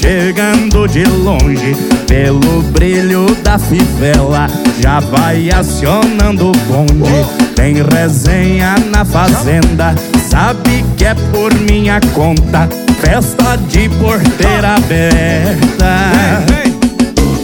Chegando de longe Pelo brilho da fivela Já vai acionando o bonde. Tem resenha na fazenda Sabe que é por minha conta Festa de porteira aberta.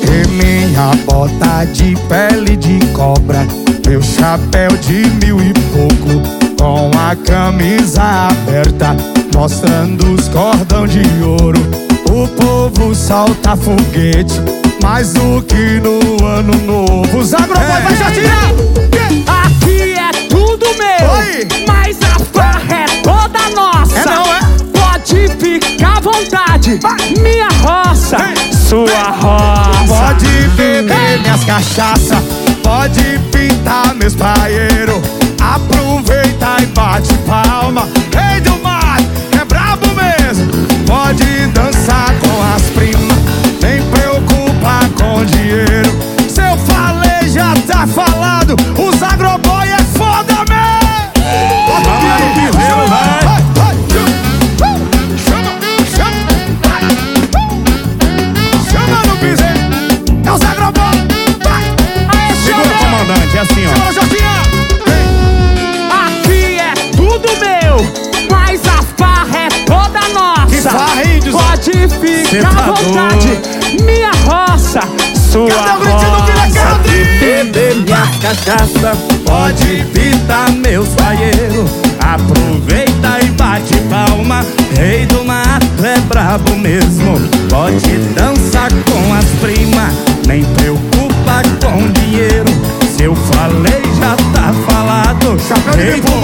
E minha bota de pele de cobra Meu chapéu de mil e pouco Com a camisa aberta Mostrando os cordão de ouro O povo solta foguete Mais do que no ano novo Os agroboy vai já tirar Aqui é tudo meu, Oi. mas a farra é toda nossa. É não, é? Pode ficar à vontade, minha roça, sua roça. Pode beber minhas cachaça Pode pintar meus paeiros Aproveita e bate palma falado Os agroboy é foda mesmo Bota o vai. Chama, no piseiro É vai é assim, ó aqui é tudo meu, mas a farra é toda nossa. Que farra, hein, Edson? Pode ficar à vontade, minha roça, sua roça. Beber minha cachaça. Pode pitar meus paeiros Aproveita e bate palma. Rei do mato é brabo mesmo. Pode dançar com as primas. Nem preocupa com dinheiro. Se eu falei já tá falado. Rei do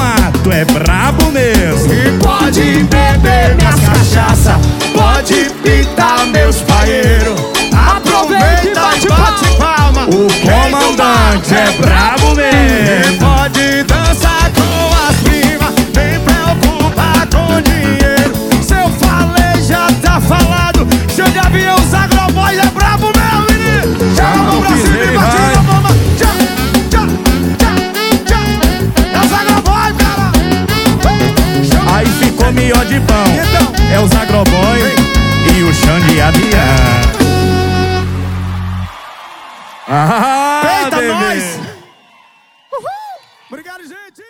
Ah, Eita, bebê. nós! Obrigado, gente!